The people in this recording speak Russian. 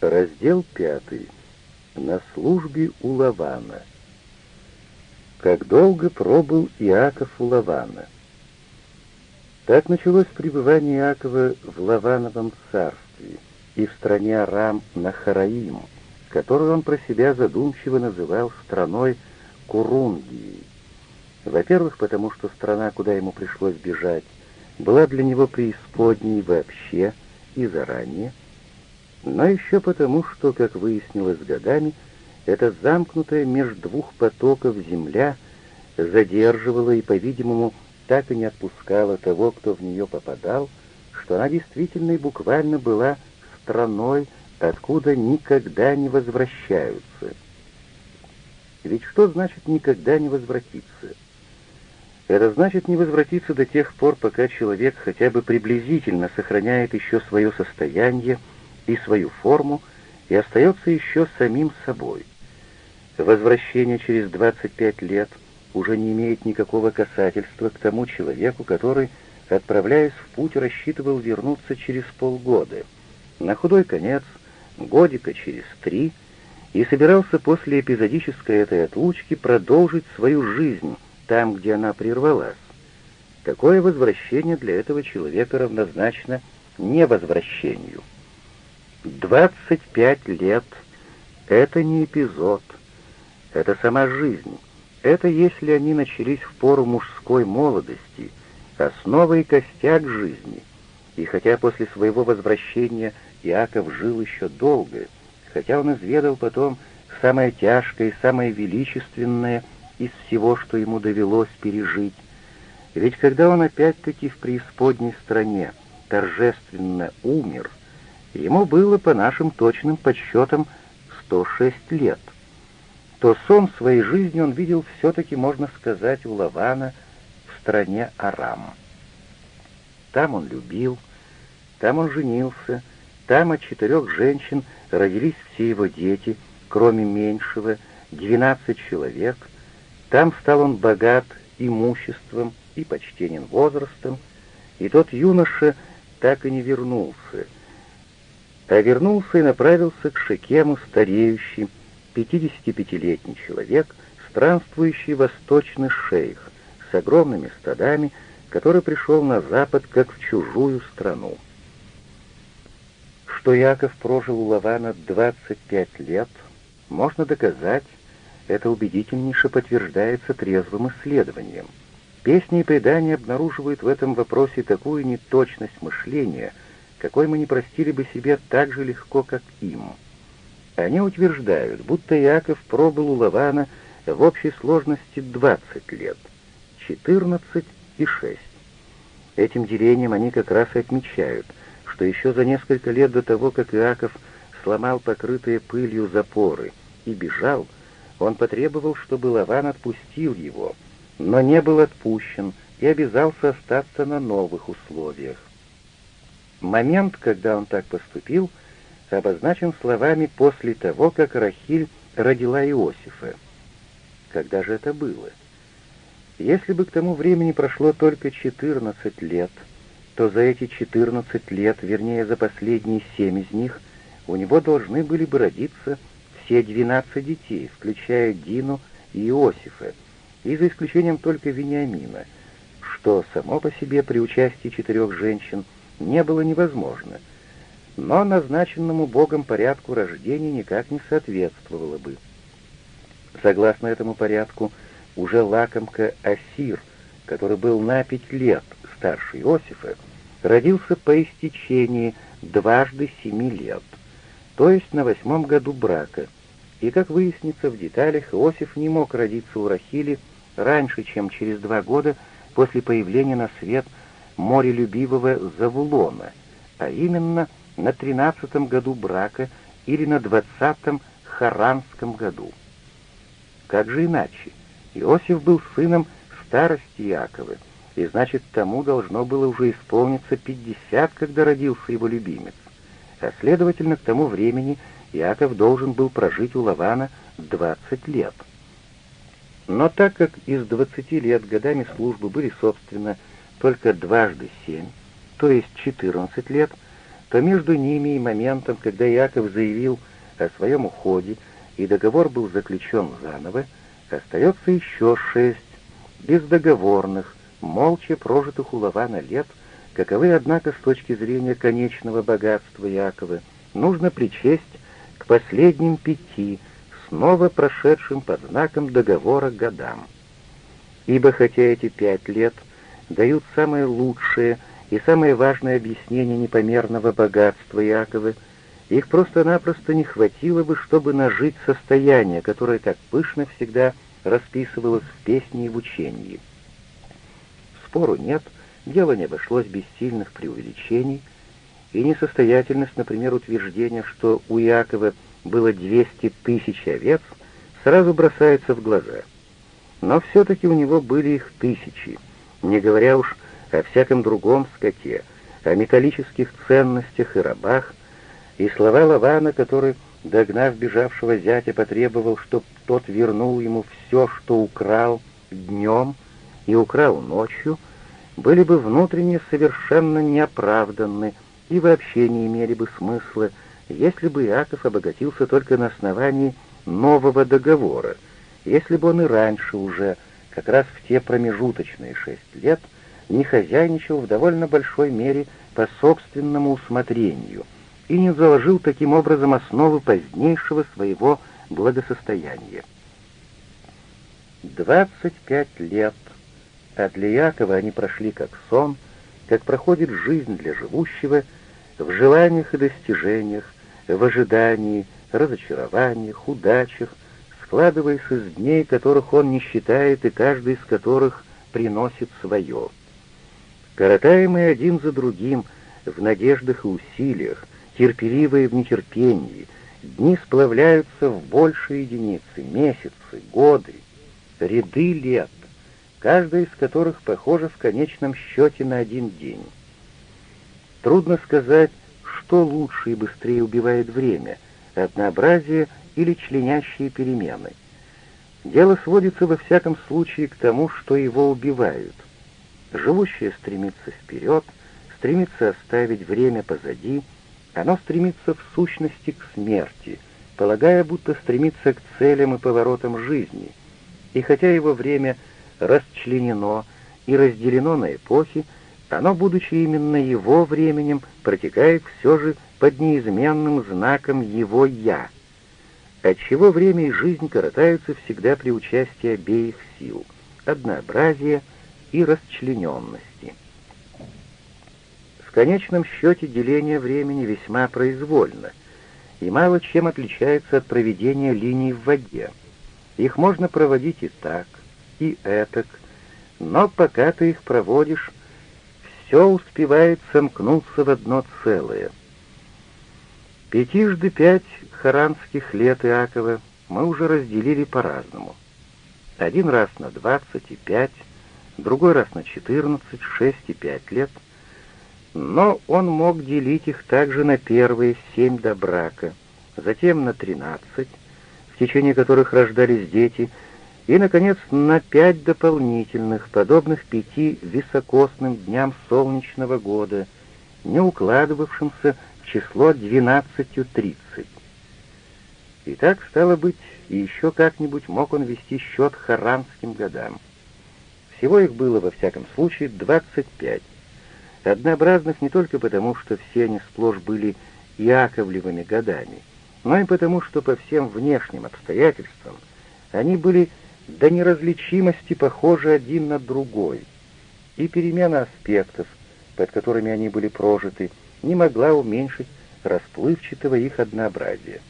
Раздел пятый. На службе у Лавана. Как долго пробыл Иаков у Лавана? Так началось пребывание Иакова в Лавановом царстве и в стране Арам на Хараим, которую он про себя задумчиво называл страной Курунгией. Во-первых, потому что страна, куда ему пришлось бежать, была для него преисподней вообще и заранее, но еще потому, что, как выяснилось годами, эта замкнутая между двух потоков земля задерживала и, по-видимому, так и не отпускала того, кто в нее попадал, что она действительно и буквально была страной, откуда никогда не возвращаются. Ведь что значит «никогда не возвратиться»? Это значит не возвратиться до тех пор, пока человек хотя бы приблизительно сохраняет еще свое состояние, и свою форму и остается еще самим собой. Возвращение через 25 лет уже не имеет никакого касательства к тому человеку, который, отправляясь в путь, рассчитывал вернуться через полгода, на худой конец, годика через три, и собирался после эпизодической этой отлучки продолжить свою жизнь там, где она прервалась. Такое возвращение для этого человека равнозначно невозвращению. 25 лет — это не эпизод, это сама жизнь. Это если они начались в пору мужской молодости, основа и костяк жизни. И хотя после своего возвращения Иаков жил еще долго, хотя он изведал потом самое тяжкое и самое величественное из всего, что ему довелось пережить, ведь когда он опять-таки в преисподней стране торжественно умер — Ему было, по нашим точным подсчетам, 106 лет. То сон своей жизни он видел все-таки, можно сказать, у Лавана в стране Арам. Там он любил, там он женился, там от четырех женщин родились все его дети, кроме меньшего, 12 человек. Там стал он богат имуществом и почтенен возрастом, и тот юноша так и не вернулся — а вернулся и направился к Шекему стареющий, 55-летний человек, странствующий восточный шейх, с огромными стадами, который пришел на запад как в чужую страну. Что Яков прожил у Лавана 25 лет, можно доказать, это убедительнейше подтверждается трезвым исследованием. Песни и предания обнаруживают в этом вопросе такую неточность мышления — какой мы не простили бы себе так же легко, как им. Они утверждают, будто Иаков пробыл у Лавана в общей сложности 20 лет, 14 и 6. Этим делением они как раз и отмечают, что еще за несколько лет до того, как Иаков сломал покрытые пылью запоры и бежал, он потребовал, чтобы Лаван отпустил его, но не был отпущен и обязался остаться на новых условиях. Момент, когда он так поступил, обозначен словами «после того, как Рахиль родила Иосифа». Когда же это было? Если бы к тому времени прошло только 14 лет, то за эти 14 лет, вернее, за последние семь из них, у него должны были бы родиться все 12 детей, включая Дину и Иосифа, и за исключением только Вениамина, что само по себе при участии четырех женщин – не было невозможно, но назначенному Богом порядку рождения никак не соответствовало бы. Согласно этому порядку, уже лакомка Асир, который был на пять лет старше Иосифа, родился по истечении дважды семи лет, то есть на восьмом году брака, и, как выяснится в деталях, Иосиф не мог родиться у Рахили раньше, чем через два года после появления на свет морелюбивого Завулона, а именно на тринадцатом году брака или на двадцатом харанском году. Как же иначе? Иосиф был сыном старости Иакова, и значит, тому должно было уже исполниться пятьдесят, когда родился его любимец. А следовательно, к тому времени Иаков должен был прожить у Лавана двадцать лет. Но так как из двадцати лет годами службы были, собственно, только дважды семь, то есть четырнадцать лет, то между ними и моментом, когда Иаков заявил о своем уходе и договор был заключен заново, остается еще шесть бездоговорных, молча прожитых у Лавана лет, каковы, однако, с точки зрения конечного богатства Якова, нужно причесть к последним пяти, снова прошедшим под знаком договора годам. Ибо хотя эти пять лет дают самое лучшее и самое важное объяснение непомерного богатства Якова, их просто-напросто не хватило бы, чтобы нажить состояние, которое так пышно всегда расписывалось в песне и в учении. Спору нет, дело не обошлось без сильных преувеличений, и несостоятельность, например, утверждения, что у Якова было 200 тысяч овец, сразу бросается в глаза. Но все-таки у него были их тысячи, не говоря уж о всяком другом скоте, о металлических ценностях и рабах, и слова Лавана, который, догнав бежавшего зятя, потребовал, чтоб тот вернул ему все, что украл днем и украл ночью, были бы внутренне совершенно неоправданны и вообще не имели бы смысла, если бы Иаков обогатился только на основании нового договора, если бы он и раньше уже, как раз в те промежуточные шесть лет, не хозяйничал в довольно большой мере по собственному усмотрению и не заложил таким образом основы позднейшего своего благосостояния. Двадцать пять лет, а для Якова они прошли как сон, как проходит жизнь для живущего, в желаниях и достижениях, в ожидании, разочарованиях, удачах, складываясь из дней, которых он не считает и каждый из которых приносит свое. Коротаемые один за другим, в надеждах и усилиях, терпеливые в нетерпении, дни сплавляются в большие единицы, месяцы, годы, ряды лет, каждая из которых похожа в конечном счете на один день. Трудно сказать, что лучше и быстрее убивает время, однообразие или членящие перемены. Дело сводится во всяком случае к тому, что его убивают. Живущее стремится вперед, стремится оставить время позади, оно стремится в сущности к смерти, полагая, будто стремится к целям и поворотам жизни. И хотя его время расчленено и разделено на эпохи, оно, будучи именно его временем, протекает все же под неизменным знаком его «я», отчего время и жизнь коротаются всегда при участии обеих сил — однообразия и расчлененности. В конечном счете деление времени весьма произвольно и мало чем отличается от проведения линий в воде. Их можно проводить и так, и этак, но пока ты их проводишь, все успевает сомкнуться в одно целое. Пятижды пять харанских лет Иакова мы уже разделили по-разному. Один раз на двадцать и пять, другой раз на 14, 6 и 5 лет, но он мог делить их также на первые семь до брака, затем на 13, в течение которых рождались дети, и, наконец, на пять дополнительных, подобных пяти високосным дням солнечного года, не укладывавшимся число двенадцатью тридцать. И так, стало быть, и еще как-нибудь мог он вести счет харанским годам. Всего их было, во всяком случае, 25. Однообразных не только потому, что все они сплошь были Яковлевыми годами, но и потому, что по всем внешним обстоятельствам они были до неразличимости похожи один на другой, и перемена аспектов, под которыми они были прожиты, не могла уменьшить расплывчатого их однообразия.